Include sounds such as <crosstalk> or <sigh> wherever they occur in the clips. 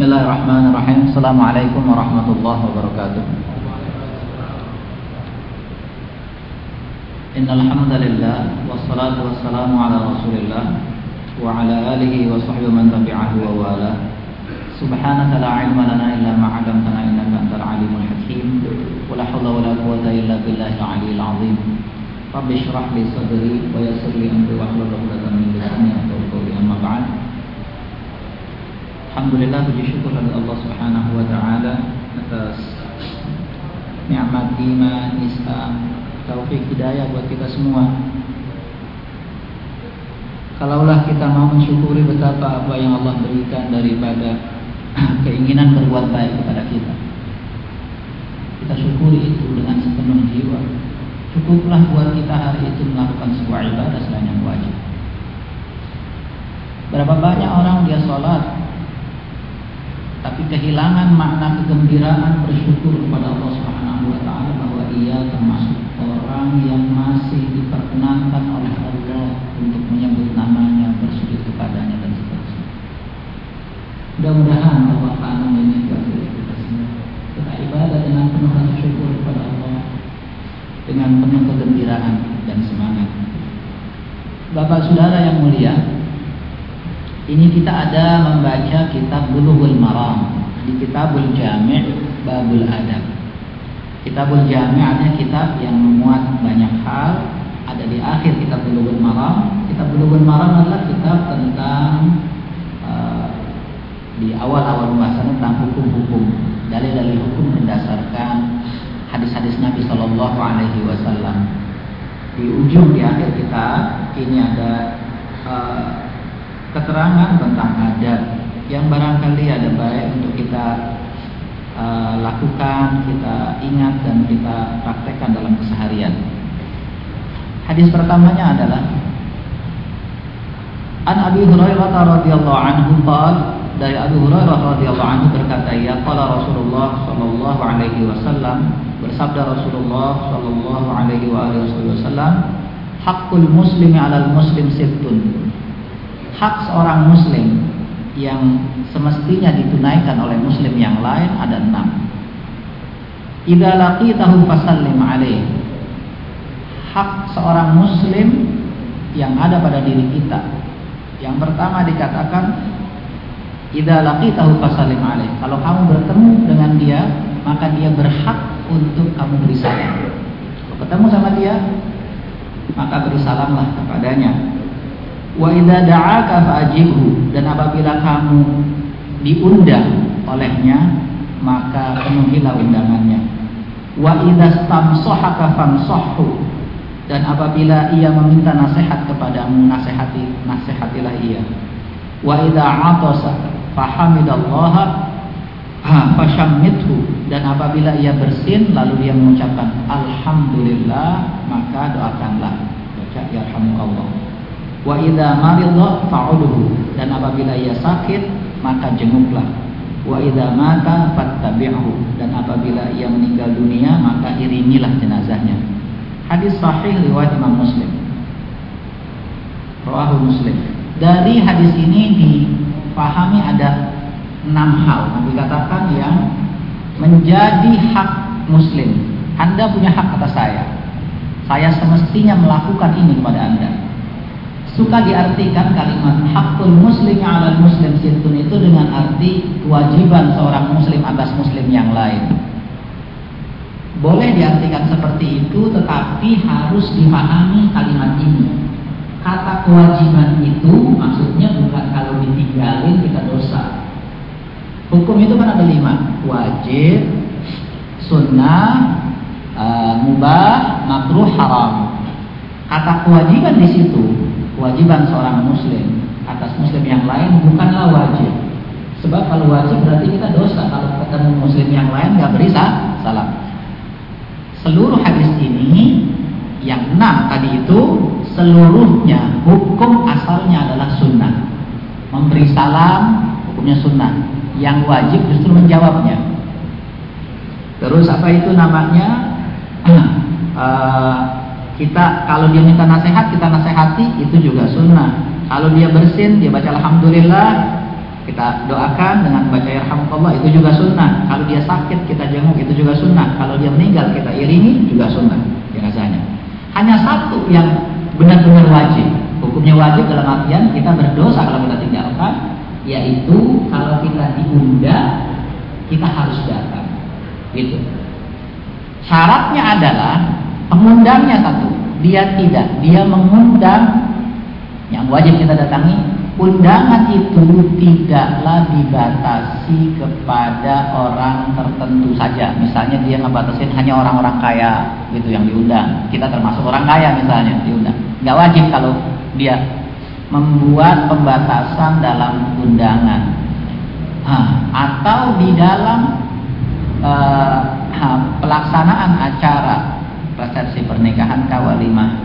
Bismillahirrahmanirrahim. Assalamualaikum warahmatullahi wabarakatuh. Innal hamdalillah wassalatu wassalamu ala Rasulillah wa ala alihi wa sahbihi man tabi'ahu wa wala. Subhanaka la ilma lana illa ma 'allamtana innaka antal alimul hakim. Wa la haula wa la quwwata illa billahil aliyyil azim. Rabbi shrah li sadri wa yassir li amri wa hlul 'uqdatam min lisani yafqahu qawli amma ba'd. Alhamdulillah puji syukur kepada Allah Subhanahu wa taala atas nikmat iman, Islam, taufik hidayah buat kita semua. Kalaulah kita mau mensyukuri betapa apa yang Allah berikan daripada <clears throat> keinginan berbuat baik kepada kita. Kita syukuri itu dengan sepenuh jiwa. Cukuplah buat kita hari itu melakukan sebuah ibadah selain yang wajib. Berapa banyak orang dia sholat tapi kehilangan makna kegembiraan bersyukur kepada Allah Subhanahu wa taala bahwa ia termasuk orang yang masih diperkenankan oleh Allah untuk menyebut namanya, bersujud kepadanya dan seterusnya. Mudah-mudahan Allah Taala menyebut kita semua. Kita ibadah dengan penuh rasa syukur kepada Allah dengan penuh kegembiraan dan semangat. Bapak Saudara yang mulia, ini kita ada membaca kitab Bulughul Maram di Kitabul Jami' Babul Adab. Kitabul Jami' artinya kitab yang memuat banyak hal ada di akhir kitab Bulughul Maram. Kitab Bulughul Maram adalah kitab tentang uh, di awal-awal pembahasan tentang hukum-hukum, dalil-dalil hukum berdasarkan hadis-hadis Nabi Shallallahu Alaihi Wasallam. Di ujung di akhir kitab ini ada uh, keterangan tentang adat yang barangkali ada baik untuk kita uh, lakukan, kita ingat dan kita praktekkan dalam keseharian. Hadis pertamanya adalah An Abi Hurairah radhiyallahu anhu qala dari Abu Hurairah radhiyallahu anhu berkata ya qala Rasulullah sallallahu alaihi wasallam bersabda Rasulullah sallallahu alaihi wasallam haqqul muslimi 'alal muslim sittun hak seorang muslim yang semestinya ditunaikan oleh muslim yang lain ada enam. Idza laqitahu fasallim alaih. Hak seorang muslim yang ada pada diri kita. Yang pertama dikatakan idza laqitahu fasallim alaih. Kalau kamu bertemu dengan dia, maka dia berhak untuk kamu beri salam. Kalau ketemu sama dia, maka beri salamlah kepadanya Wa idza da'aka fa'ajibhu. Dan apabila kamu diundang olehnya maka penuhilah undangannya. Wa idza stamsahaka famsahhu dan apabila ia meminta nasihat kepadamu nasihati nasihatilah ia. Wa idza 'atasa fahamidallaha fashammithu. Dan apabila ia bersin lalu dia mengucapkan alhamdulillah maka doakanlah. Baca yarhamukallah Wa idza maridha fa'udhu dan apabila ia sakit maka jenguklah. Wa idza mata fattabi'hu dan apabila ia meninggal dunia maka iringilah jenazahnya. Hadis sahih riwayat Imam Muslim. Rawahu Muslim. Dari hadis ini dipahami ada enam hal yang dikatakan yang menjadi hak muslim. Anda punya hak atas saya. Saya semestinya melakukan ini kepada Anda suka diartikan kalimat hakul muslim ala muslim situn itu dengan arti kewajiban seorang muslim atas muslim yang lain. Boleh diartikan seperti itu tetapi harus dipahami kalimat ini. Kata kewajiban itu maksudnya bukan kalau ditinggalin kita dosa. Hukum itu kan ada lima, wajib, sunnah, uh, mubah, makruh, haram. Kata kewajiban di situ kewajiban seorang muslim atas muslim yang lain bukanlah wajib. Sebab kalau wajib berarti kita dosa kalau ketemu muslim yang lain nggak beri salam. Seluruh hadis ini yang enam tadi itu seluruhnya hukum asalnya adalah sunnah. Memberi salam hukumnya sunnah. Yang wajib justru menjawabnya. Terus apa itu namanya? uh, <clears throat> kita kalau dia minta nasihat kita nasihati itu juga sunnah kalau dia bersin dia baca alhamdulillah kita doakan dengan baca yarhamukallah itu juga sunnah. Kalau dia sakit kita jenguk itu juga sunnah. Kalau dia meninggal kita iringi juga sunnah jenazahnya. Hanya satu yang benar-benar wajib. Hukumnya wajib dalam artian kita berdosa kalau kita tinggalkan, yaitu kalau kita diundang kita harus datang. Gitu. Syaratnya adalah pengundangnya satu, dia tidak, dia mengundang yang wajib kita datangi undangan itu tidaklah dibatasi kepada orang tertentu saja. Misalnya dia ngebatasin hanya orang-orang kaya gitu yang diundang. Kita termasuk orang kaya misalnya diundang. Nggak wajib kalau dia membuat pembatasan dalam undangan. Nah, atau di dalam uh, pelaksanaan acara resepsi pernikahan kawalimah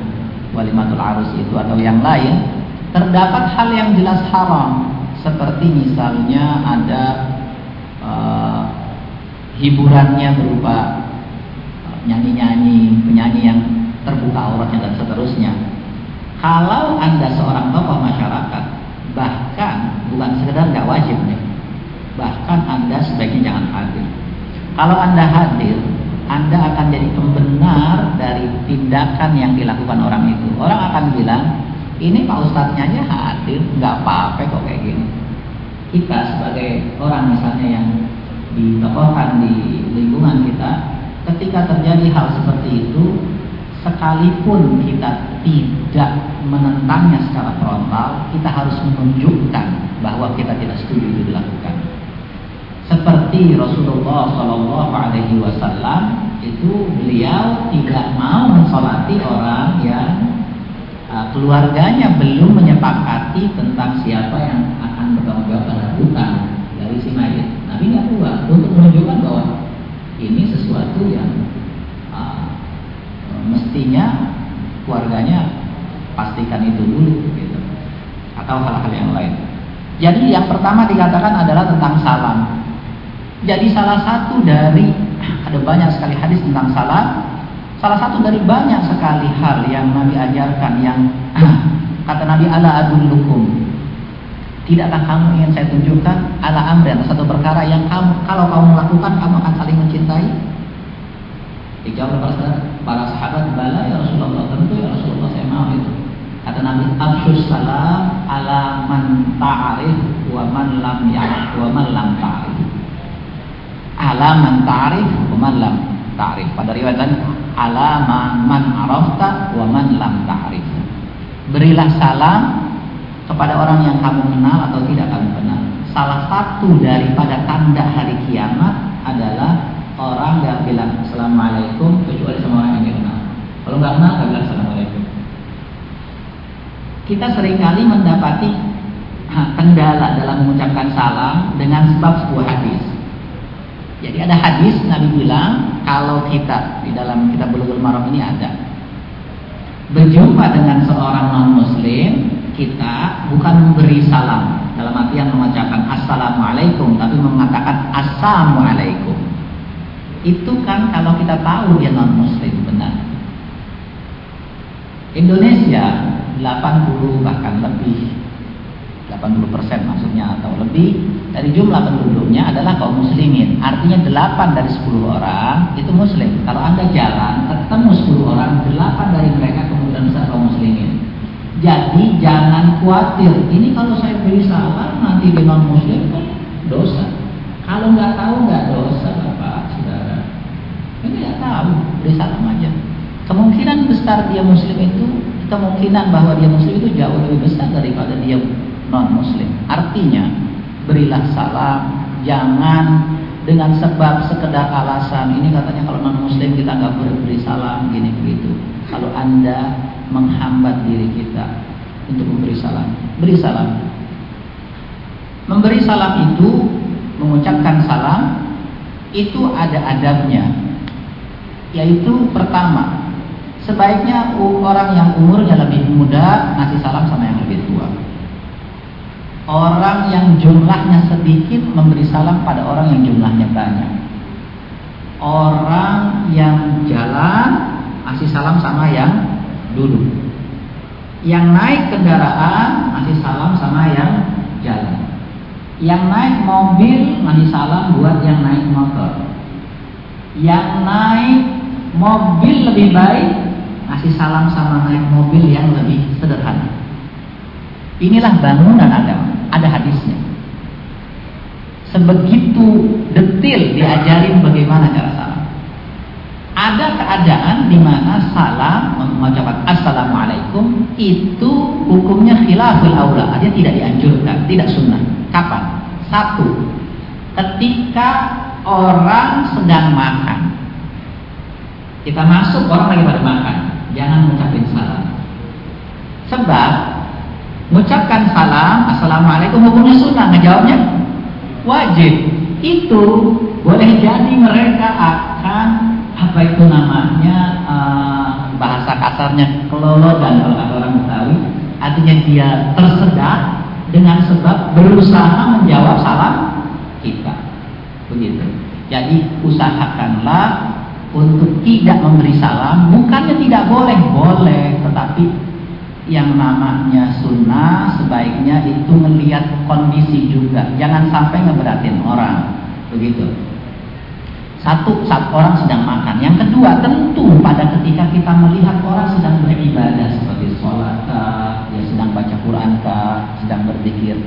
walimatul arus itu atau yang lain terdapat hal yang jelas haram seperti misalnya ada uh, hiburannya berupa eh, nyanyi-nyanyi, penyanyi yang terbuka auratnya dan seterusnya. Kalau anda seorang tokoh masyarakat, bahkan bukan sekedar nggak wajib nih, bahkan anda sebaiknya jangan hadir. Kalau anda hadir, anda akan jadi pembenar dari tindakan yang dilakukan orang itu. Orang akan bilang, ini Pak Ustadznya aja hadir, nggak apa-apa kok kayak gini. Kita sebagai orang misalnya yang ditokohkan di lingkungan kita, ketika terjadi hal seperti itu, sekalipun kita tidak menentangnya secara frontal, kita harus menunjukkan bahwa kita tidak setuju itu dilakukan. Seperti Rasulullah Shallallahu Alaihi Wasallam itu beliau tidak mau mensolati orang yang uh, keluarganya belum menyepakati tentang siapa yang akan bertanggung jawab pada hutang dari si mayat. Nabi nggak buat untuk menunjukkan bahwa ini sesuatu yang uh, mestinya keluarganya pastikan itu dulu, gitu. atau hal-hal yang lain. Jadi yang pertama dikatakan adalah tentang salam. Jadi salah satu dari <clears throat> ada banyak sekali hadis tentang salam Salah satu dari banyak sekali hal yang Nabi ajarkan yang <clears throat> kata Nabi ala adullukum. Tidakkah kamu ingin saya tunjukkan ala amrin satu perkara yang kamu kalau kamu lakukan kamu akan saling mencintai? Dijawab para, para sahabat bala ya Rasulullah tentu ya Rasulullah saya mau itu. Kata Nabi absus salam ala man ta'arif wa man lam ya'rif wa man lam ta'arif. Ala man ta'arif wa lam ta'arif. Pada riwayat ala man arafta wa lam ta'rif. Berilah salam kepada orang yang kamu kenal atau tidak kamu kenal. Salah satu daripada tanda hari kiamat adalah orang yang bilang assalamualaikum kecuali sama orang yang kenal. Kalau nggak kenal, nggak bilang assalamualaikum. Kita sering kali mendapati kendala dalam mengucapkan salam dengan sebab sebuah hadis. Jadi ada hadis Nabi bilang kalau kita di dalam kitab Bulughul Maram ini ada. Berjumpa dengan seorang non muslim kita bukan memberi salam. Dalam artian mengucapkan assalamualaikum tapi mengatakan assalamualaikum. Itu kan kalau kita tahu dia non muslim benar. Indonesia 80 bahkan lebih 80% maksudnya atau lebih dari jumlah penduduknya adalah kaum muslimin. Artinya 8 dari 10 orang itu muslim. Kalau Anda jalan ketemu 10 orang, 8 dari mereka kemudian besar kaum muslimin. Jadi jangan khawatir. Ini kalau saya beri salam nanti di non muslim kan dosa. Kalau nggak tahu nggak dosa Bapak, Saudara. Ini nggak tahu, beri salam aja. Kemungkinan besar dia muslim itu kemungkinan bahwa dia muslim itu jauh lebih besar daripada dia non muslim. Artinya berilah salam, jangan dengan sebab sekedar alasan ini katanya kalau non muslim kita nggak boleh beri salam gini begitu. Kalau anda menghambat diri kita untuk memberi salam, beri salam. Memberi salam itu mengucapkan salam itu ada adabnya, yaitu pertama sebaiknya orang yang umurnya lebih muda ngasih salam sama yang lebih tua. Orang yang jumlahnya sedikit memberi salam pada orang yang jumlahnya banyak. Orang yang jalan kasih salam sama yang duduk. Yang naik kendaraan kasih salam sama yang jalan. Yang naik mobil ngasih salam buat yang naik motor. Yang naik mobil lebih baik ngasih salam sama naik mobil yang lebih sederhana. Inilah bangunan agama, ada hadisnya. Sebegitu detil diajarin bagaimana cara salam. Ada keadaan di mana salam mengucapkan assalamualaikum itu hukumnya khilaful aula, artinya tidak dianjurkan, tidak sunnah. Kapan? Satu, ketika orang sedang makan. Kita masuk orang lagi pada makan, jangan mengucapkan salam. Sebab mengucapkan salam, assalamualaikum hukumnya sunnah, ngejawabnya wajib. Itu boleh jadi mereka akan apa itu namanya uh, bahasa kasarnya kelolo dan kalau orang Betawi. Artinya dia tersedak dengan sebab berusaha menjawab salam kita. Begitu. Jadi usahakanlah untuk tidak memberi salam. Bukannya tidak boleh boleh tetapi yang namanya sunnah sebaiknya itu melihat kondisi juga. Jangan sampai ngeberatin orang. Begitu. Satu saat orang sedang makan. Yang kedua tentu pada ketika kita melihat orang sedang beribadah seperti sholat dia sedang baca Quran sedang berpikir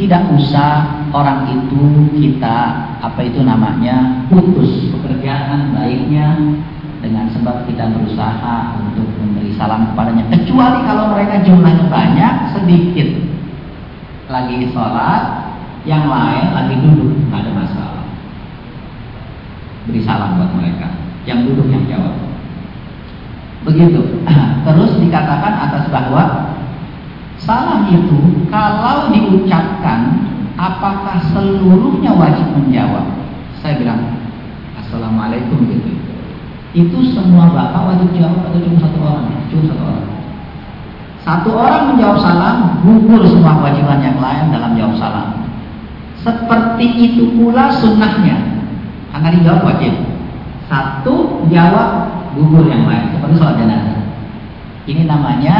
tidak usah orang itu kita apa itu namanya putus. Pekerjaan baiknya dengan sebab kita berusaha untuk salam kepadanya. Kecuali kalau mereka jumlahnya banyak, sedikit lagi sholat, yang lain lagi duduk, nggak ada masalah. Beri salam buat mereka. Yang duduk yang jawab. Begitu. <clears throat> Terus dikatakan atas bahwa salam itu kalau diucapkan, apakah seluruhnya wajib menjawab? Saya bilang, Assalamualaikum gitu itu semua bapak wajib jawab atau cuma satu orang? Cuma satu orang. Satu orang menjawab salam, gugur semua kewajiban yang lain dalam jawab salam. Seperti itu pula sunnahnya. Karena dijawab wajib. Satu jawab gugur yang lain. Seperti sholat jenazah. Ini namanya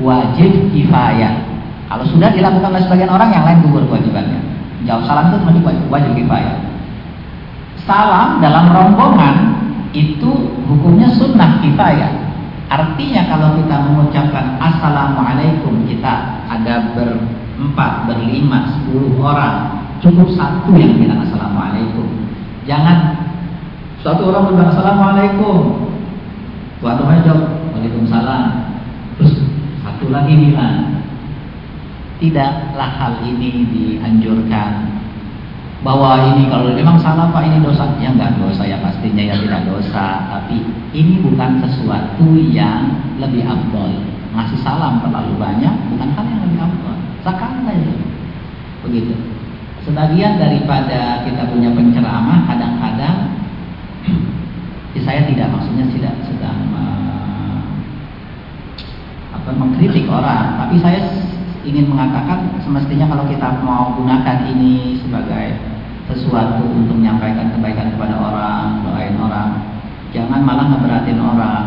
wajib kifayah. Kalau sudah dilakukan oleh sebagian orang, yang lain gugur kewajibannya. Jawab salam itu wajib, wajib kifayah. Salam dalam rombongan itu hukumnya sunnah kifayah. Artinya kalau kita mengucapkan assalamualaikum kita ada berempat, berlima, sepuluh orang, cukup satu yang bilang assalamualaikum. Jangan satu orang bilang assalamualaikum, tuan rumah jawab waalaikumsalam, terus satu lagi bilang tidaklah hal ini dianjurkan bahwa ini kalau memang salah pak ini dosa. Ya enggak dosa ya pastinya ya tidak dosa. Tapi ini bukan sesuatu yang lebih abdol ngasih salam terlalu banyak bukan hal yang lebih abdol sekarang itu begitu. Sebagian daripada kita punya penceramah kadang-kadang ya <clears throat> saya tidak maksudnya tidak sedang uh, apa mengkritik orang. Tapi saya ingin mengatakan semestinya kalau kita mau gunakan ini sebagai sesuatu untuk menyampaikan kebaikan kepada orang, doain orang. Jangan malah ngeberatin orang.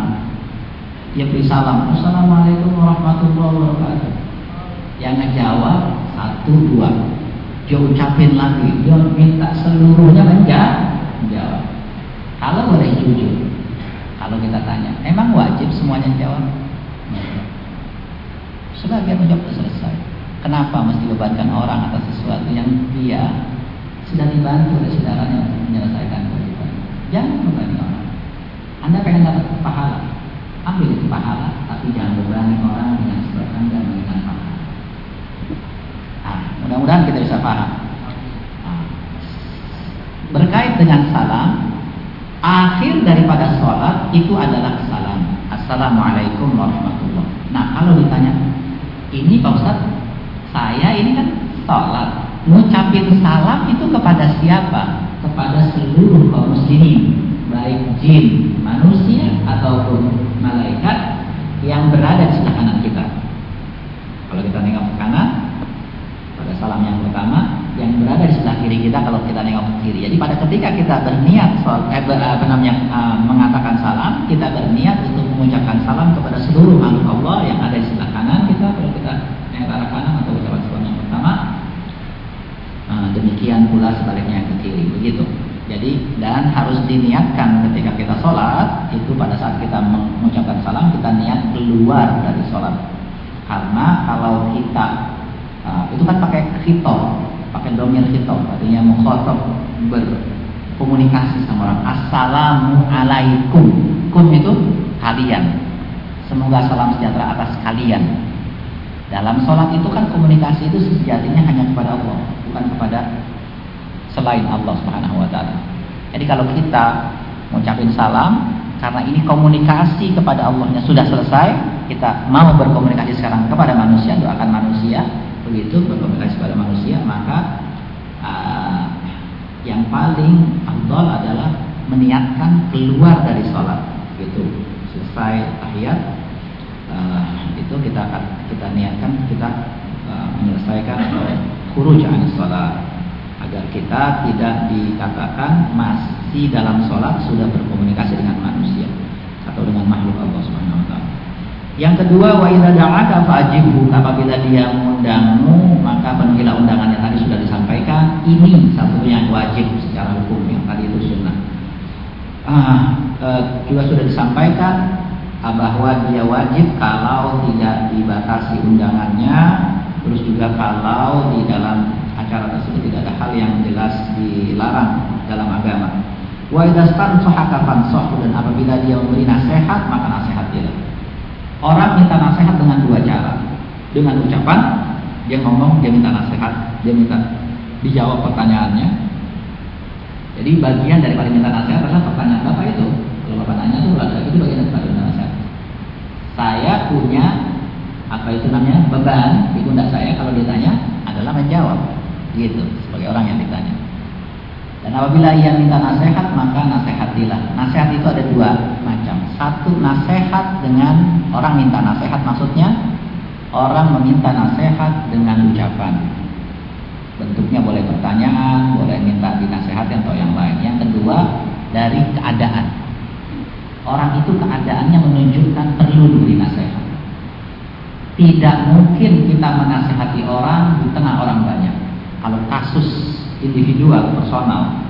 Dia beri salam, Assalamualaikum warahmatullahi wabarakatuh. Yang ngejawab satu dua. Dia ucapin lagi, dia minta seluruhnya enggak jawab. Kalau boleh jujur, kalau kita tanya, emang wajib semuanya jawab? Sebagian menjawab selesai. Kenapa mesti bebankan orang atas sesuatu yang dia sudah dibantu oleh saudaranya untuk menyelesaikan kewajiban. Jangan membebani orang. Anda pengen dapat pahala, ambil itu pahala, tapi jangan bebani orang dengan sebab Anda pahala. Nah, mudah-mudahan kita bisa paham. Nah, berkait dengan salam, akhir daripada sholat itu adalah salam. Assalamualaikum warahmatullahi Nah, kalau ditanya, ini Pak Ustaz, saya ini kan sholat, ngucapin salam itu kepada siapa? Kepada seluruh kaum muslimin, baik jin, manusia ataupun malaikat yang berada di sebelah kanan kita. Kalau kita nengok ke kanan, pada salam yang pertama, yang berada di sebelah kiri kita kalau kita nengok ke kiri. Jadi pada ketika kita berniat eh, apa namanya uh, mengatakan salam, kita berniat untuk mengucapkan salam kepada seluruh makhluk Allah yang ada di sebelah kanan kita kalau kita nengok ke arah kanan atau ucapan salam yang pertama demikian pula sebaliknya yang ke kiri begitu jadi dan harus diniatkan ketika kita sholat itu pada saat kita mengucapkan salam kita niat keluar dari sholat. Karena kalau kita uh, itu kan pakai khitab pakai domir khitab artinya mukhatab berkomunikasi sama orang. Assalamu alaikum. Kum itu kalian. Semoga salam sejahtera atas kalian. Dalam sholat itu kan komunikasi itu sejatinya hanya kepada Allah bukan kepada selain Allah Subhanahu wa taala. Jadi kalau kita mengucapkan salam karena ini komunikasi kepada Allahnya sudah selesai, kita mau berkomunikasi sekarang kepada manusia, doakan manusia, begitu berkomunikasi kepada manusia, maka uh, yang paling afdal adalah meniatkan keluar dari sholat, gitu. Selesai tahiyat, uh, itu kita akan kita niatkan kita uh, menyelesaikan khuruj an sholat agar kita tidak dikatakan masih dalam sholat sudah berkomunikasi dengan manusia atau dengan makhluk Allah Subhanahu wa. Yang kedua, wa idza da'aka fa'ajibhu. Apabila dia mengundangmu, maka penuhilah undangannya tadi sudah disampaikan. Ini satu yang wajib secara hukum yang tadi itu sunnah. Ah, e, juga sudah disampaikan ah, bahwa dia wajib kalau tidak dibatasi undangannya, terus juga kalau di dalam acara tersebut tidak ada hal yang jelas dilarang dalam agama. Wa idastan sohaka fansoh dan apabila dia memberi nasihat maka nasihat dia. Orang minta nasihat dengan dua cara. Dengan ucapan dia ngomong dia minta nasihat dia minta dijawab pertanyaannya. Jadi bagian dari paling minta nasihat adalah pertanyaan bapak itu. Kalau bapak nanya itu berarti itu bagian dari minta nasihat. Saya punya apa itu namanya beban di pundak saya kalau ditanya adalah menjawab gitu sebagai orang yang ditanya. Dan apabila ia minta nasihat maka nasihatilah. Nasihat itu ada dua macam. Satu nasihat dengan orang minta nasihat maksudnya orang meminta nasihat dengan ucapan. Bentuknya boleh pertanyaan, boleh minta dinasihatkan atau yang lain. Yang kedua dari keadaan. Orang itu keadaannya menunjukkan perlu diberi nasihat. Tidak mungkin kita menasehati orang di tengah orang banyak kalau kasus individual personal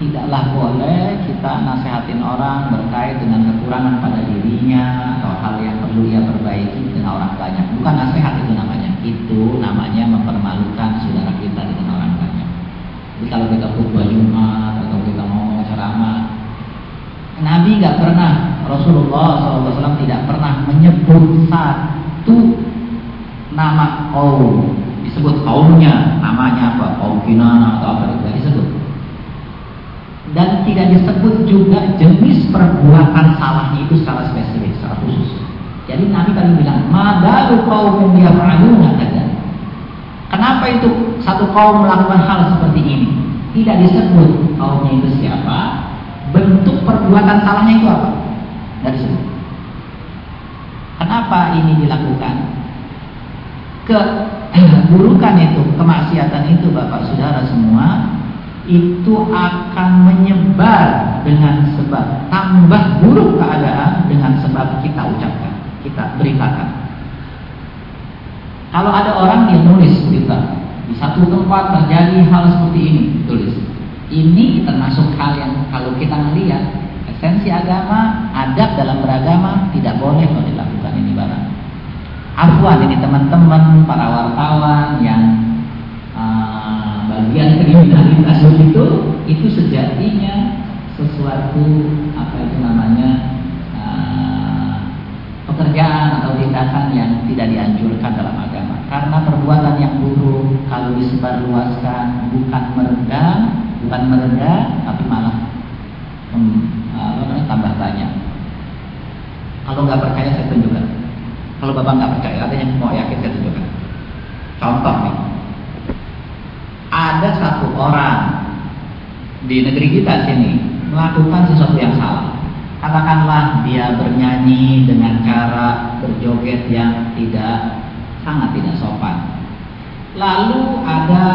tidaklah boleh kita nasihatin orang berkait dengan kekurangan pada dirinya atau hal yang perlu ia perbaiki dengan orang banyak. Bukan nasihat itu namanya. Itu namanya mempermalukan saudara kita dengan orang banyak. Jadi kalau kita khutbah Jumat atau kita ngomong ceramah Nabi nggak pernah Rasulullah SAW tidak pernah menyebut satu nama kaum disebut kaumnya namanya apa kaum Kinana atau apa itu disebut. Dan tidak disebut juga jenis perbuatan salahnya itu secara spesifik secara khusus. Jadi Nabi tadi bilang madalu kaum yaf'aluna kenapa itu satu kaum melakukan hal seperti ini? Tidak disebut kaumnya itu siapa bentuk perbuatan salahnya itu apa. Tidak disebut. Kenapa ini dilakukan? Ke burukan itu, kemaksiatan itu Bapak Saudara semua itu akan menyebar dengan sebab tambah buruk keadaan dengan sebab kita ucapkan, kita beritakan. Kalau ada orang yang nulis berita di satu tempat terjadi hal seperti ini, tulis. Ini termasuk hal yang kalau kita melihat esensi agama, adab dalam beragama tidak boleh kalau dilakukan ini barang afwan ini teman-teman para wartawan yang uh, bagian kriminalitas itu itu sejatinya sesuatu apa itu namanya uh, pekerjaan atau tindakan yang tidak dianjurkan dalam agama. Karena perbuatan yang buruk kalau disebarluaskan bukan meredam bukan mereda tapi malah um, uh, tambah banyak. Kalau nggak percaya saya tunjukkan kalau Bapak nggak percaya, ada yang mau yakin saya tunjukkan. Contoh nih. Ada satu orang di negeri kita sini melakukan sesuatu yang salah. Katakanlah dia bernyanyi dengan cara berjoget yang tidak sangat tidak sopan. Lalu ada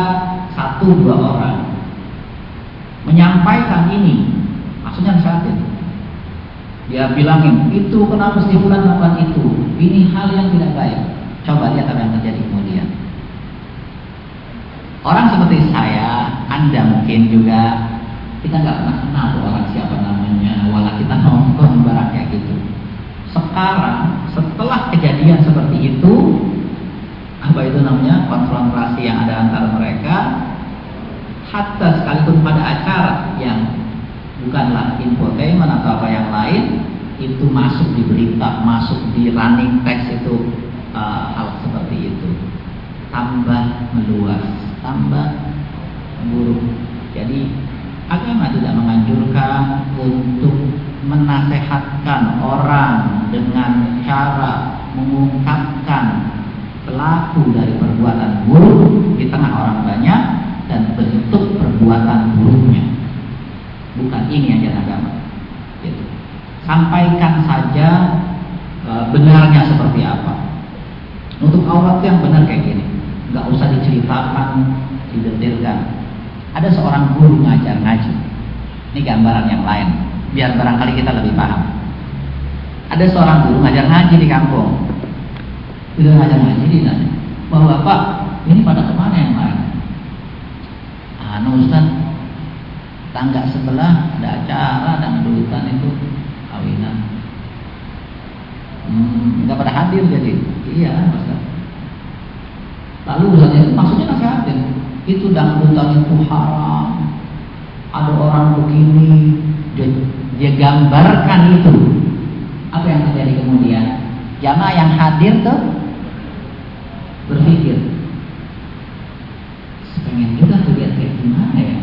satu dua orang menyampaikan ini, maksudnya saat itu dia bilangin, itu kenapa si bulan melakukan itu? Ini hal yang tidak baik. Coba lihat apa yang terjadi kemudian. Orang seperti saya, Anda mungkin juga kita nggak pernah kenal orang siapa namanya, walau kita barang kayak gitu. Sekarang setelah kejadian seperti itu, apa itu namanya konfrontasi yang ada antara mereka, hatta sekalipun pada acara yang bukanlah infotainment atau apa yang lain, itu masuk di berita, masuk di running text itu uh, hal seperti itu, tambah meluas tambah buruk. Jadi agama tidak menganjurkan untuk menasehatkan orang dengan cara mengungkapkan pelaku dari perbuatan buruk di tengah orang banyak dan bentuk perbuatan buruknya. Bukan ini ajaran agama. Gitu. Sampaikan saja e, benarnya seperti apa. Untuk aurat yang benar kayak gini nggak usah diceritakan, didetilkan. Ada seorang guru ngajar ngaji. Ini gambaran yang lain, biar barangkali kita lebih paham. Ada seorang guru ngajar ngaji di kampung. Bila ngajar ngaji di sana, bahwa Pak, ini pada ke mana yang lain? Anu Ustaz, tangga sebelah ada acara dan duitan itu kawinan. Hmm, pada hadir jadi. Iya, Ustaz. Lalu misalnya maksudnya nasihatin, itu dangdutan itu haram. Ada orang begini, dia, dia gambarkan itu. Apa yang terjadi kemudian? Jamaah yang hadir tuh berpikir, pengen juga tuh lihat kayak gimana ya.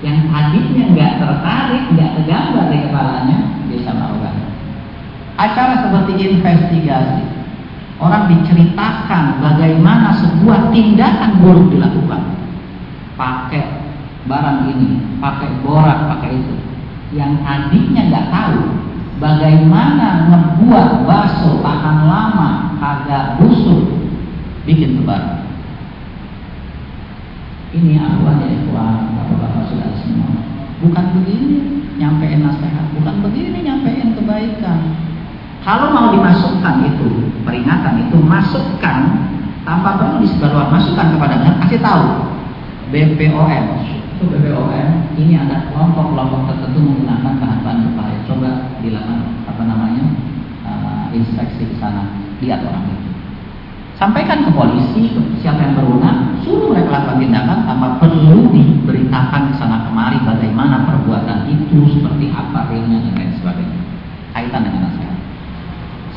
Yang tadinya nggak tertarik, nggak tergambar di kepalanya, bisa melakukan. Acara seperti investigasi, Orang diceritakan bagaimana sebuah tindakan buruk dilakukan. Pakai barang ini, pakai borak, pakai itu. Yang tadinya nggak tahu bagaimana ngebuat bakso tahan lama, agak busuk, bikin tebar. Ini akhwat ya ikhwan, bapak-bapak sudah semua. Bukan begini nyampein nasihat, bukan begini nyampein kebaikan. Kalau mau dimasukkan itu peringatan itu masukkan tanpa perlu disebarluas masukkan kepada dan kasih tahu. BPOM itu BPOM ini ada kelompok-kelompok tertentu menggunakan bahan-bahan berbahaya. Coba dilakukan apa namanya uh, inspeksi ke sana. Lihat orang itu sampaikan ke polisi siapa yang berwenang suruh mereka lakukan tindakan tanpa perlu diberitakan ke sana kemari bagaimana perbuatan itu seperti apa realnya dan lain sebagainya kaitan dengan nasihat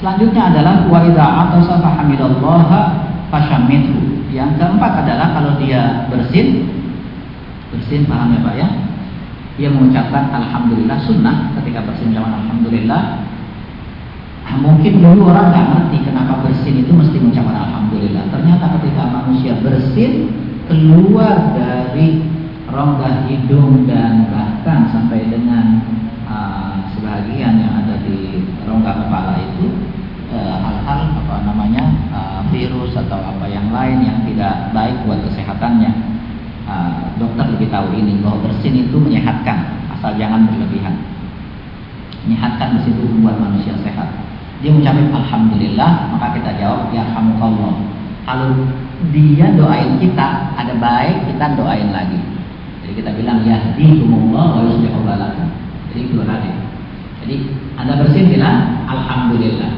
Selanjutnya adalah wa idza atasa fahamidallaha fashamithu. Yang keempat adalah kalau dia bersin bersin paham ya Pak ya? Dia mengucapkan alhamdulillah sunnah ketika bersin ucapan alhamdulillah. Nah, mungkin dulu orang nggak ngerti kenapa bersin itu mesti mengucapkan alhamdulillah. Ternyata ketika manusia bersin keluar dari rongga hidung dan bahkan sampai dengan uh, sebagian yang ada di rongga kepala itu Eh, hal-hal apa namanya uh, virus atau apa yang lain yang tidak baik buat kesehatannya. Uh, dokter lebih tahu ini bahwa bersin itu menyehatkan asal jangan berlebihan. Menyehatkan bersin itu membuat manusia sehat. Dia mengucapkan alhamdulillah, maka kita jawab ya alhamdulillah. Kalau dia doain kita ada baik, kita doain lagi. Jadi kita bilang ya yahdikumullah wa yuslihu balakum. Jadi dua kali. Jadi Anda bersin bilang alhamdulillah.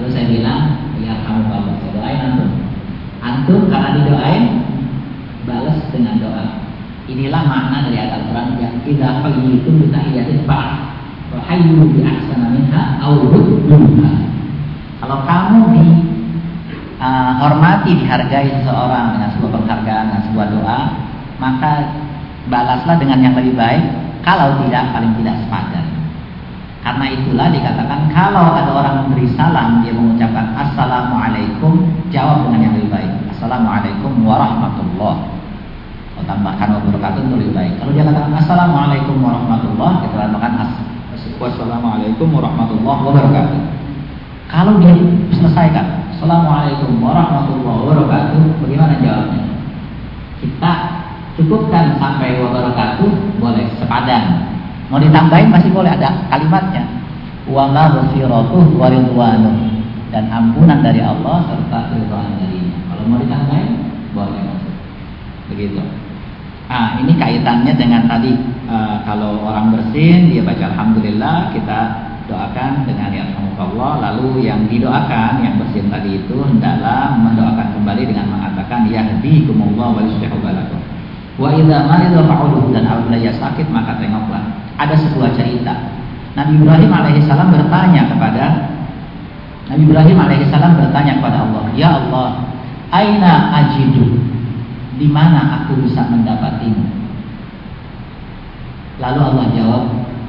Lalu saya bilang, ya kamu saya doain antum. Antum karena didoain, balas dengan doa. Inilah makna dari Al-Quran yang tidak itu kita iyatin bi ahsana minha Kalau kamu di uh, hormati, dihargai seseorang dengan sebuah penghargaan, dengan sebuah doa, maka balaslah dengan yang lebih baik. Kalau tidak, paling tidak sepadan. Karena itulah dikatakan kalau ada orang memberi salam dia mengucapkan assalamualaikum jawab dengan yang lebih baik assalamualaikum warahmatullah atau tambahkan wabarakatuh itu lebih baik. Kalau dia katakan assalamualaikum warahmatullah kita tambahkan assalamualaikum warahmatullah wabarakatuh. Kalau dia selesaikan assalamualaikum warahmatullah wabarakatuh bagaimana jawabnya? Kita cukupkan sampai wabarakatuh boleh sepadan Mau ditambahin masih boleh ada kalimatnya. Wa maghfiratuh wa ridwanuh dan ampunan dari Allah serta ridwan darinya. Kalau mau ditambahin boleh. begitu. Nah, ini kaitannya dengan tadi uh, kalau orang bersin dia baca alhamdulillah, kita doakan dengan ya Allah lalu yang didoakan yang bersin tadi itu hendaklah mendoakan kembali dengan mengatakan ya yahdikumullah wa yuslihu balakum. Wa idza marida fa'uduhu dan apabila ia sakit maka tengoklah. Ada sebuah cerita. Nabi Ibrahim alaihissalam bertanya kepada Nabi Ibrahim alaihissalam bertanya kepada Allah, "Ya Allah, aina ajidu di mana aku bisa mendapatimu? Lalu Allah jawab,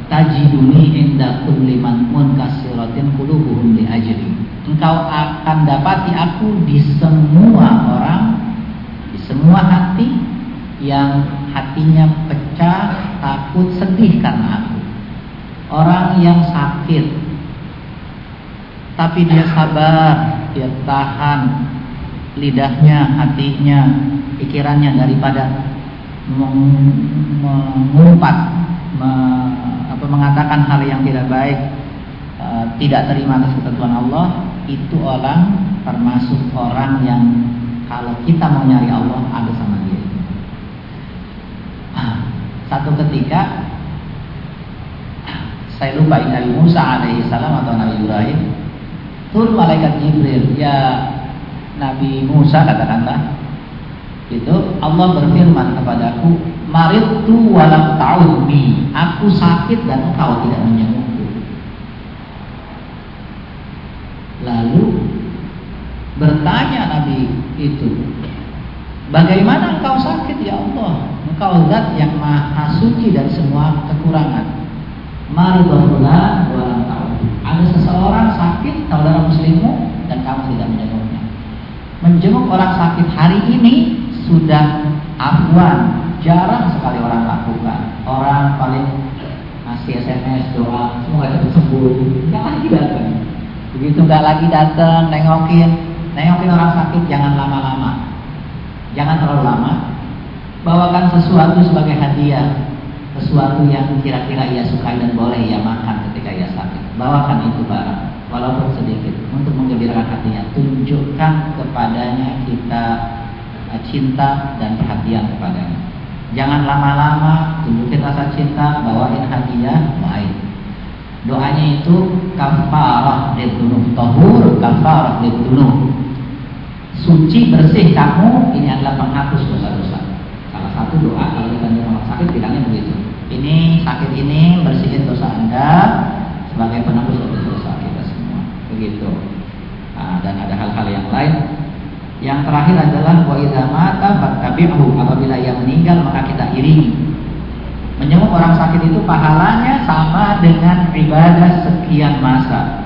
tajiduni inda kulli man munkasiratin qulubuhum li ajli. Engkau akan dapati aku di semua orang, di semua hati yang hatinya pecah, takut, sedih karena aku. Orang yang sakit, tapi dia sabar, dia tahan lidahnya, hatinya, pikirannya daripada mengumpat me, apa, mengatakan hal yang tidak baik e, tidak terima atas ketentuan Allah itu orang termasuk orang yang kalau kita mau nyari Allah ada sama dia. Ah, satu ketika saya lupa Nabi Musa alaihi salam atau Nabi Ibrahim turun malaikat Jibril. Ya Nabi Musa katakanlah itu Allah berfirman kepadaku maritu walam ta'udni aku sakit dan engkau tidak menyembuhku lalu bertanya Nabi itu bagaimana engkau sakit ya Allah? Engkau zat yang maha suci dari semua kekurangan. Maritu walam ta'udni ada seseorang sakit saudara muslimmu dan kamu tidak menyembuhnya. Menjenguk orang sakit hari ini sudah afwan. Jarang sekali orang lakukan. Orang paling masih SMS doa semoga cepat sembuh. Nggak lagi datang. Begitu nggak lagi datang nengokin. Nengokin orang sakit jangan lama-lama. Jangan terlalu lama. Bawakan sesuatu sebagai hadiah. Sesuatu yang kira-kira ia sukai dan boleh ia makan ketika ia sakit. Bawakan itu barang walaupun sedikit. Untuk menggembirakan hatinya tunjukkan kepadanya kita cinta dan perhatian kepadanya. Jangan lama-lama tunjukin rasa cinta, bawain hadiah, baik. Doanya itu kafarah lidunub, tahur kafarah lidunub. Suci bersih kamu ini adalah penghapus dosa-dosa. Salah satu doa kalau kita orang sakit bilangnya begitu. Ini sakit ini bersihin dosa anda sebagai penebus dosa-dosa kita semua. Begitu. Nah, dan ada hal-hal yang lain yang terakhir adalah wa idza mata fattabi'hu. Apabila ia meninggal maka kita iringi. Menyembuh orang sakit itu pahalanya sama dengan ibadah sekian masa.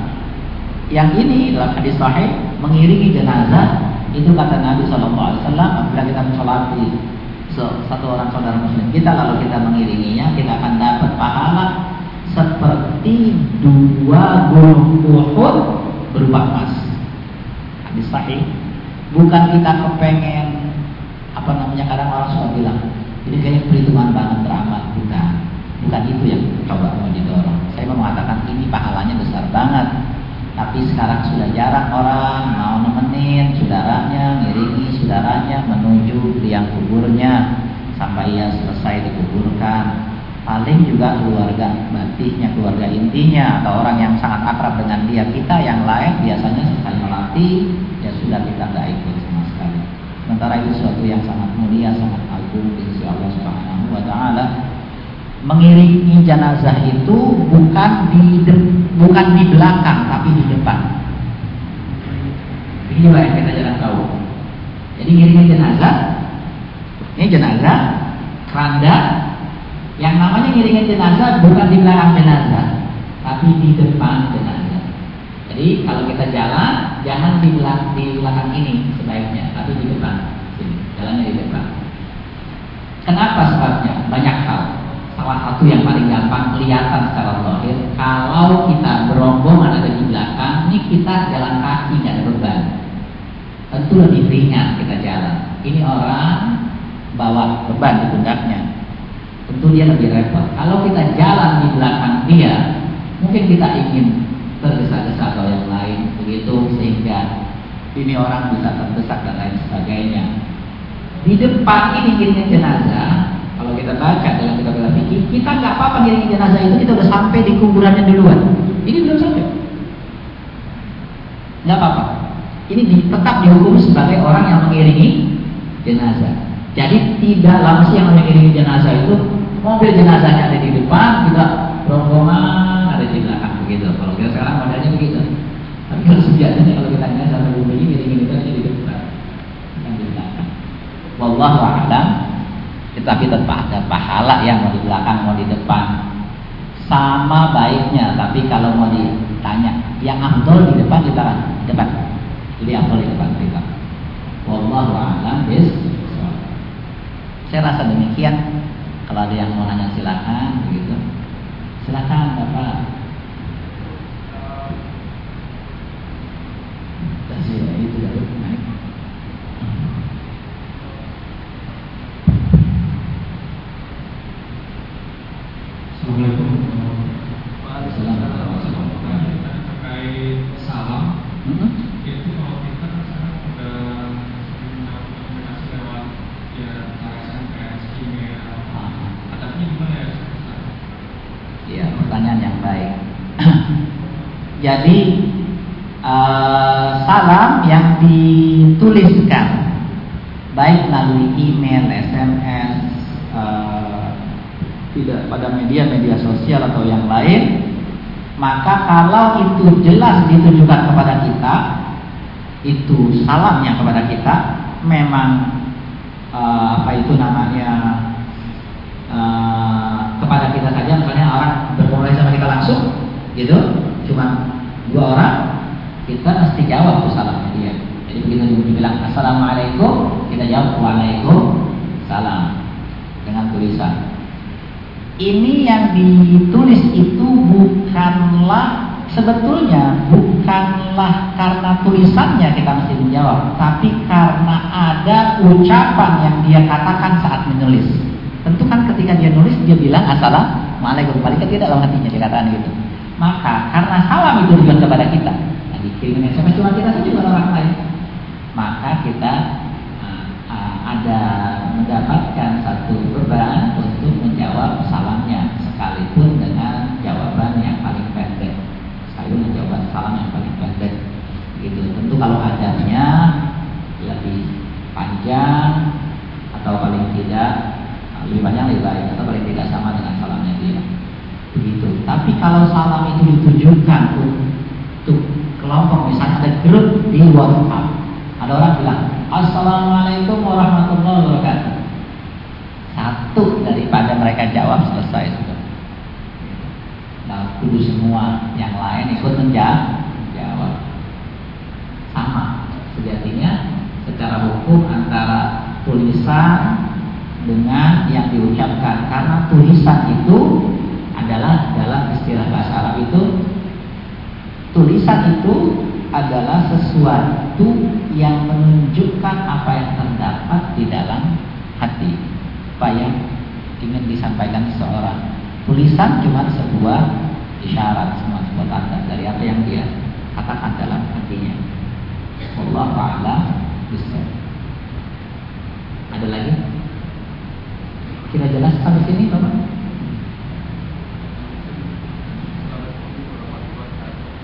Yang ini dalam hadis sahih mengiringi jenazah itu kata Nabi Shallallahu Alaihi Wasallam apabila kita mensolati satu orang saudara muslim kita lalu kita mengiringinya kita akan dapat pahala seperti dua gunung Uhud berupa emas. Hadis sahih bukan kita kepengen apa namanya kadang orang suka bilang ini kayaknya perhitungan banget beramal bukan bukan itu yang coba mau didorong. Saya mau mengatakan ini pahalanya besar banget. Tapi sekarang sudah jarang orang mau nemenin saudaranya ngiringi saudaranya menuju liang kuburnya. Sampai ia selesai dikuburkan. Paling juga keluarga batihnya keluarga intinya atau orang yang sangat akrab dengan dia kita yang lain biasanya selesai melatih sudah kita nggak ikut sama sekali. Sementara itu sesuatu yang sangat mulia, sangat agung di sisi Allah Subhanahu wa taala. Mengiringi jenazah itu bukan di de, bukan di belakang tapi di depan. Ini juga yang kita jangan tahu. Jadi ngiringi jenazah, ini jenazah, keranda, yang namanya ngiringin jenazah bukan di belakang jenazah, tapi di depan jenazah. Jadi kalau kita jalan, jangan di belakang, di belakang ini sebaiknya, tapi di depan. Sini, jalannya di depan. Kenapa sebabnya? Banyak hal. Salah satu yang paling gampang kelihatan secara lahir, kalau kita berombongan ada di belakang, ini kita jalan kaki ada beban. Tentu lebih ringan kita jalan. Ini orang bawa beban di pundaknya. Tentu dia lebih repot. Kalau kita jalan di belakang dia, mungkin kita ingin tergesa-gesa atau yang lain begitu sehingga ini orang bisa terdesak dan lain sebagainya di depan ini iringin jenazah, kalau kita baca dalam kitab fikih, kita nggak apa-apa iringin jenazah itu kita udah sampai di kuburannya duluan. Ini belum sampai. Nggak apa-apa. Ini tetap dihukum sebagai orang yang mengiringi jenazah. Jadi tidak langsung yang mengiringi jenazah itu mobil jenazahnya ada di depan, kita rombongan ada di belakang begitu. Kalau kita sekarang. Kalau sejatinya kalau kita lihat sampai bumi ini iringi itu di depan, yang di belakang. Wallahu a'lam. Tetapi tetap ada pahala yang mau di belakang mau di depan sama baiknya. Tapi kalau mau ditanya, yang afdol di depan di belakang, di depan. Jadi afdol di depan kita. Wallahu a'lam bis. Saya rasa demikian. Kalau ada yang mau nanya silakan begitu. Silakan Bapak. Kasih ya, itu dari naik. Assalamualaikum Waalaikumsalam. terkait salam Hmm? itu kalau kita kan sekarang udah melakukan komunikasi lewat ya SMS, email, Ah, adabnya gimana ya? Ustaz? Iya, pertanyaan yang baik. <clears throat> Jadi eh, salam yang dituliskan baik melalui email, SMS, eh, tidak pada media-media sosial atau yang lain, maka kalau itu jelas ditujukan kepada kita, itu salamnya kepada kita, memang eh, apa itu namanya eh, kepada kita saja, misalnya orang berkomunikasi sama kita langsung, gitu, cuma dua orang, kita mesti jawab tuh salamnya dia. Jadi begitu dia bilang assalamualaikum, kita jawab waalaikumsalam dengan tulisan. Ini yang ditulis itu bukanlah sebetulnya bukanlah karena tulisannya kita mesti menjawab, tapi karena ada ucapan yang dia katakan saat menulis. Tentu kan ketika dia nulis dia bilang assalamualaikum, paling tidak dalam hatinya dia katakan gitu. Maka karena salam itu tujuan kepada kita, nah dikirimin SMS cuma kita saja bukan orang lain, maka kita uh, uh, ada mendapatkan satu beban untuk menjawab salamnya sekalipun dengan jawaban yang paling pendek. Sekalipun menjawab salam yang paling pendek. Gitu. Tentu kalau adanya lebih panjang atau paling tidak uh, lebih panjang lebih baik atau paling tidak sama dengan salamnya dia. Kalau salam itu ditujukan untuk kelompok misalnya ada grup di WhatsApp ada orang bilang Assalamualaikum warahmatullahi wabarakatuh. Satu daripada mereka jawab selesai sudah. Nah kudu semua yang lain ikut menjawab. Sama sejatinya secara hukum antara tulisan dengan yang diucapkan. Karena tulisan itu adalah dalam istilah bahasa Arab itu tulisan itu adalah sesuatu yang menunjukkan apa yang terdapat di dalam hati. Apa yang ingin disampaikan seseorang? Tulisan cuma sebuah isyarat semua sebuah tanda dari apa yang dia katakan dalam hatinya. Allah a'lam bisa ada lagi? Kira jelas sampai sini Bapak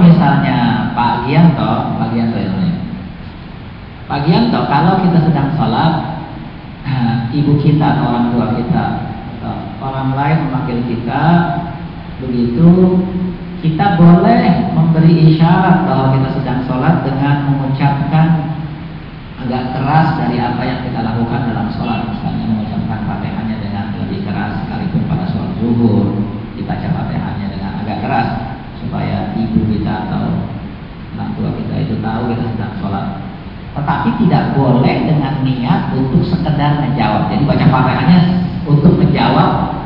misalnya Pak Gianto, Pak Gianto namanya. Pak Gianto, kalau kita sedang sholat, <clears throat> ibu kita atau orang tua kita, atau orang lain memanggil kita, begitu kita boleh memberi isyarat bahwa kita sedang sholat dengan mengucapkan agak keras dari apa yang kita lakukan dalam sholat, misalnya mengucapkan fatihahnya dengan lebih keras sekalipun pada sholat zuhur, dibaca fatihahnya dengan agak keras supaya ibu kita atau orang tua kita itu tahu kita sedang sholat. tetapi tidak boleh dengan niat untuk sekedar menjawab. Jadi baca fatihahnya untuk menjawab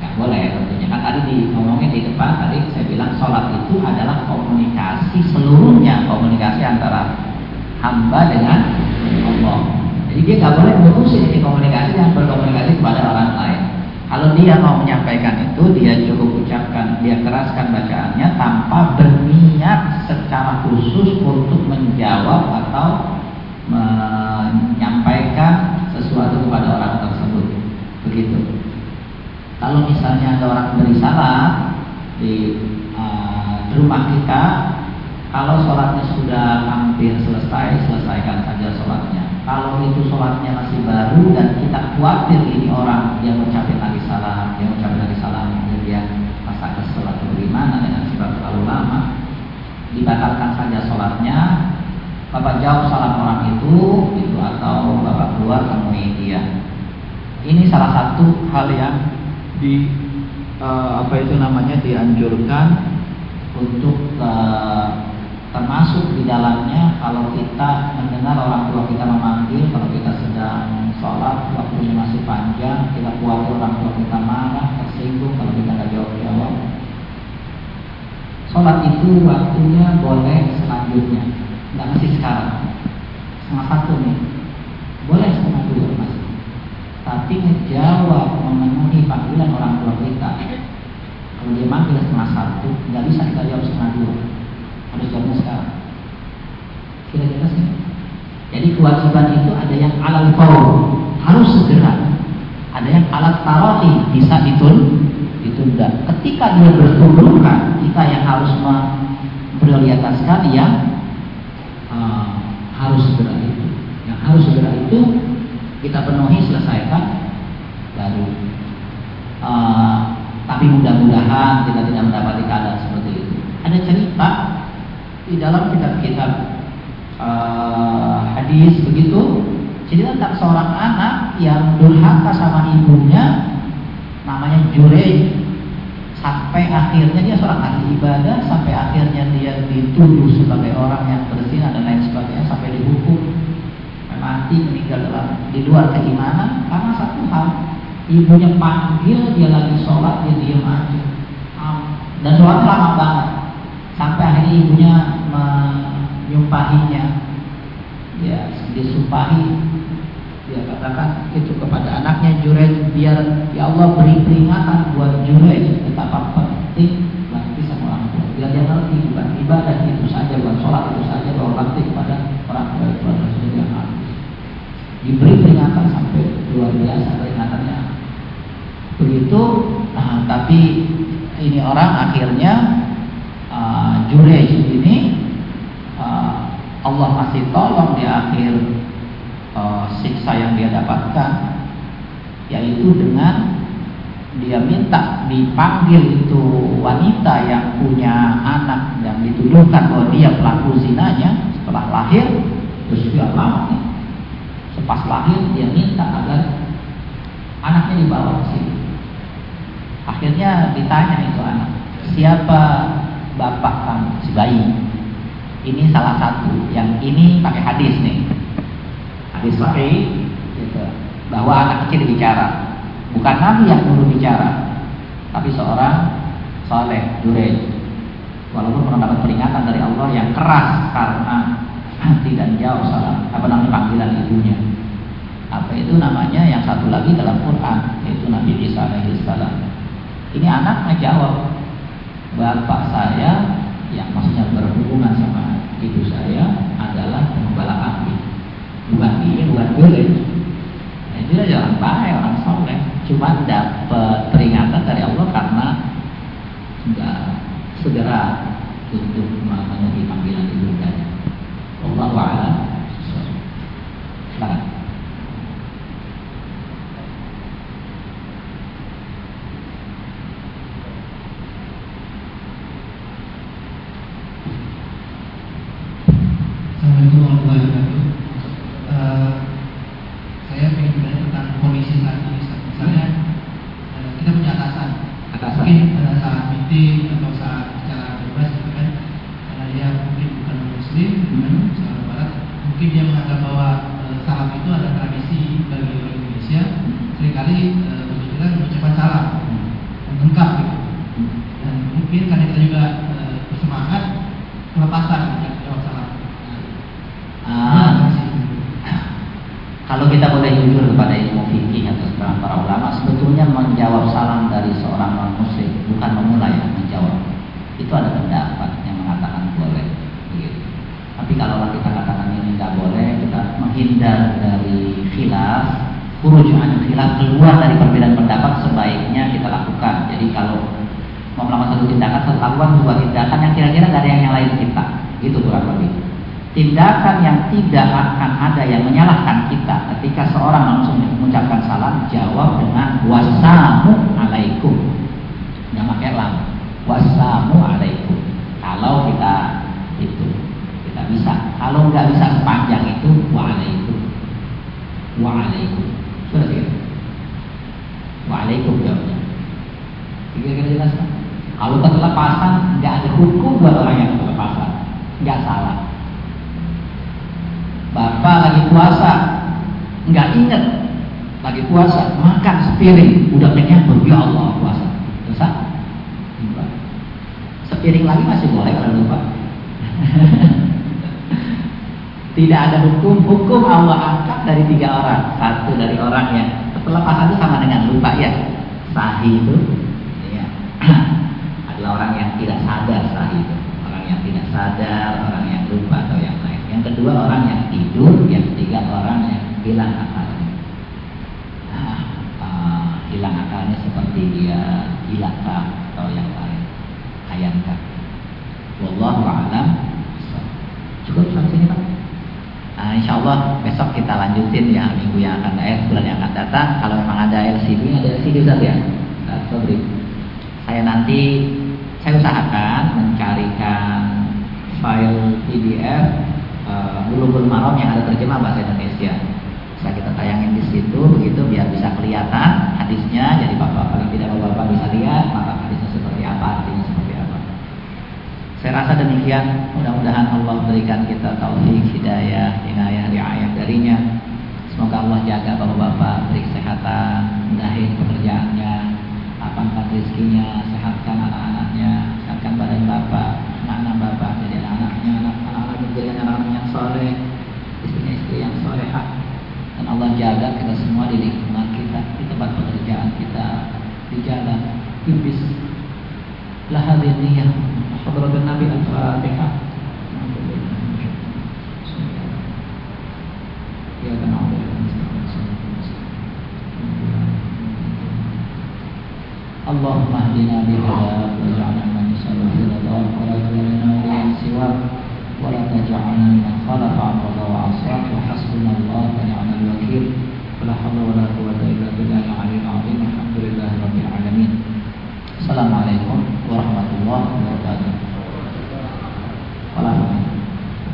nggak boleh tentunya. Kan tadi di ngomongin di depan tadi saya bilang sholat itu adalah komunikasi seluruhnya komunikasi antara hamba dengan Allah. Jadi dia nggak boleh memutuskan ini komunikasi dan berkomunikasi kepada orang lain. Kalau dia mau menyampaikan itu, dia cukup ucapkan, dia keraskan bacaannya tanpa berniat secara khusus untuk menjawab atau menyampaikan sesuatu kepada orang tersebut. Begitu. Kalau misalnya ada orang beri salam di, uh, rumah kita, kalau sholatnya sudah hampir selesai, selesaikan saja sholatnya. Kalau itu sholatnya masih baru dan kita khawatir ini orang yang mengucapkan lagi salam, yang mengucapkan lagi salam, kemudian dia masa kesel atau bagaimana dengan sebab terlalu lama, dibatalkan saja sholatnya. Bapak jawab salam orang itu, itu atau bapak keluar temui dia. Ini salah satu hal yang di uh, apa itu namanya dianjurkan untuk uh, termasuk di dalamnya kalau kita mendengar orang tua kita memanggil kalau kita sedang sholat waktunya masih panjang kita khawatir orang tua kita marah tersinggung kalau kita nggak jawab jawab sholat itu waktunya boleh selanjutnya. Nggak masih sekarang. Setengah satu nih. Boleh setengah dua masih tapi ngejawab memenuhi panggilan orang tua kita. Kalau dia manggil setengah satu nggak bisa kita jawab setengah dua. Harus jawabnya sekarang. Kira-kira sih. Jadi kewajiban itu ada yang alal faul harus segera. Ada yang alat tarohi bisa ditun ditunda ketika dia berkedudukan kita yang harus memprioritaskan yang uh, harus segera itu. Yang harus segera itu kita penuhi selesaikan baru uh, tapi mudah-mudahan kita tidak mendapati keadaan seperti itu. Ada cerita di dalam kitab-kitab uh, hadis begitu cerita tentang seorang anak yang durhaka sama ibunya namanya Jurej sampai akhirnya dia seorang ahli ibadah sampai akhirnya dia dituduh sebagai orang yang berzina dan lain sebagainya sampai dihukum. Mati meninggal dalam di luar keimanan. Karena satu hal ibunya panggil dia lagi sholat dia diam aja. Dan sholatnya lama banget. Sampai akhirnya ibunya menyumpahinya. Ya disumpahi dia katakan itu kepada anaknya Jurej biar ya Allah beri peringatan buat Jurej betapa penting bakti sama orang tua. Biar dia ngerti bukan ibadah itu saja bukan sholat itu saja bahwa bakti kepada orang tua itu adalah sesuatu yang diberi peringatan sampai luar biasa peringatannya. Begitu nah, tapi ini orang akhirnya uh, Jurej ini uh, Allah masih tolong di akhir uh, siksa yang dia dapatkan yaitu dengan dia minta dipanggil itu wanita yang punya anak yang dituduhkan bahwa dia pelaku zinanya setelah lahir terus dia lama nih pas lahir dia minta agar anaknya dibawa ke sini. Akhirnya ditanya itu anak siapa bapak kamu? Si bayi. Ini salah satu yang ini pakai hadis nih hadis sahih gitu. bahwa anak kecil bicara. Bukan nabi yang dulu bicara tapi seorang soleh jurej walaupun pernah dapat peringatan dari Allah yang keras karena tidak jauh salah apa namanya panggilan ibunya. Apa itu namanya? Yang satu lagi dalam Quran yaitu Nabi Isa alaihissalam ini anak menjawab bapak saya yang maksudnya berhubungan sama ibu saya adalah pembalap api bukan dia bukan boleh nah, itu orang baik orang soleh. Cuma dapat peringatan dari Allah karena nggak segera untuk memenuhi panggilan ibu dan Allah wa'ala silakan Assalamualaikum warahmatullahi wabarakatuh. Uh, saya ingin bertanya tentang kondisi saat ini. Misalnya uh, kita punya atasan, Atasan. mungkin pada saat meeting atau saat secara bebas gitu kan, karena dia mungkin bukan muslim, bukan Hmm. secara barat, mungkin dia menganggap bahwa eh, salam itu ada tradisi bagi orang Indonesia sering kali eh, berpikiran mengucapkan salam dan lengkap gitu. Dan mungkin karena kita juga eh, bersemangat kelepasan untuk jawab salam. Ah, Terima kasih. Kalau kita boleh jujur kepada ilmu fikih atau keterangan para ulama, sebetulnya menjawab salam dari seorang non muslim bukan memulai menjawab. Itu ada pendapat yang mengatakan boleh. Begitu. Tapi kalau kita katakan ini nggak boleh, kita menghindar dari khilaf, khuruj an khilaf keluar dari perbedaan pendapat sebaiknya kita lakukan. Jadi kalau mau melakukan satu tindakan, satu lakukan sebuah tindakan yang kira-kira nggak ada yang nyalain kita, gitu kurang lebih tindakan yang tidak akan ada yang menyalahkan kita ketika seorang langsung mengucapkan salam jawab dengan wassalamu alaikum. Yang pakai lam. Wassalamu alaikum. Kalau kita itu kita bisa. Kalau nggak bisa sepanjang itu waalaikum. Waalaikum. Sudah sih waalaikum jawabnya. Kira-kira jelas kan? kalau ketelepasan nggak ada hukum buat orang yang ketelepasan nggak salah. Bapak lagi puasa, nggak inget lagi puasa, makan sepiring, udah kenyang baru ya Allah puasa. Dosa? Sepiring lagi masih boleh kalau lupa. <laughs> Tidak ada hukum, hukum Allah angkat dari tiga orang. Satu dari orang yang kelepasan itu sama dengan lupa ya. Sahih itu ya. <clears throat> adalah orang yang tidak sadar sahih itu. Orang yang tidak sadar, orang yang lupa atau yang lain. Yang kedua orang yang tidur, yang ketiga orang yang hilang akalnya. Hilang akalnya seperti dia gilakah atau yang lain, hayankah. Wallahu a'lam. Cukup sampai sini Pak. Nah, insya Allah besok kita lanjutin ya minggu yang akan eh bulan yang akan datang. Kalau memang ada LCD, ada LCD Ustaz ya. Ustaz Sobri. Saya nanti saya usahakan mencarikan file PDF uh, Bulughul Maram yang ada terjemah bahasa Indonesia. Bisa kita tayangin situ begitu biar bisa kelihatan hadisnya. Jadi bapak paling tidak bapak bisa lihat maka hadisnya seperti apa, artinya seperti apa. Saya rasa demikian. Mudah-mudahan Allah berikan kita taufik, hidayah, inayah, riayah darinya. Semoga Allah jaga bapak-bapak, beri kesehatan, mudahin pekerjaannya, lapangkan rezekinya, sehatkan anak-anaknya, sehatkan badan bapak, anak-anak bapak, jadi anak-anaknya, anak-anak menjadi anak-anak yang soleh, istri-istri yang solehah. Dan Allah jaga kita semua di lingkungan kita, di tempat pekerjaan kita, di jalan, iblis. Lah hadir niyah, hadratan Nabi Al-Fatihah. Ya kan Allah. اللهم اهدنا بهداك واجعلنا من يسر في رضاك ولا تولنا وليا سواك ولا تجعلنا من خلف عبد وعصاه وحسبنا الله ونعم الوكيل ولا حول ولا قوة إلا بالله العلي العظيم الحمد لله رب العالمين السلام عليكم ورحمة الله وبركاته